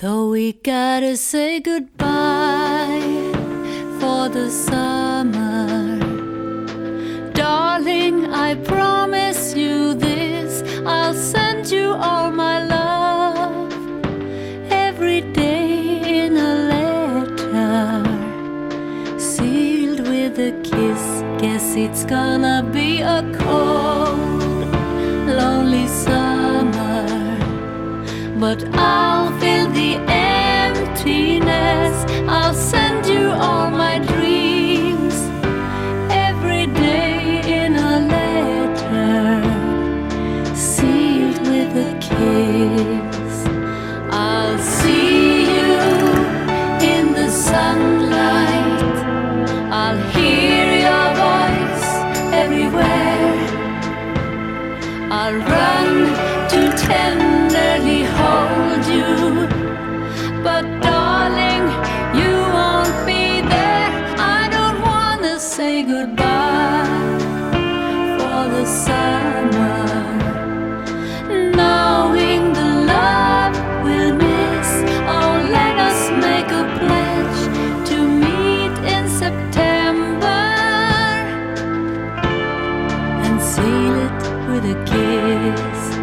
Though we gotta say goodbye for the summer, darling, I promise you this. I'll send you all my love every day in a letter, sealed with a kiss. Guess it's gonna be a cold, lonely summer, but I'll fill the emptiness. I'll send you all my dreams every day in a letter, sealed with a kiss. I'll see you in the sunlight. I'll hear your voice everywhere. I'll goodbye for the summer. Knowing the love we'll miss, oh, let us make a pledge to meet in September and seal it with a kiss.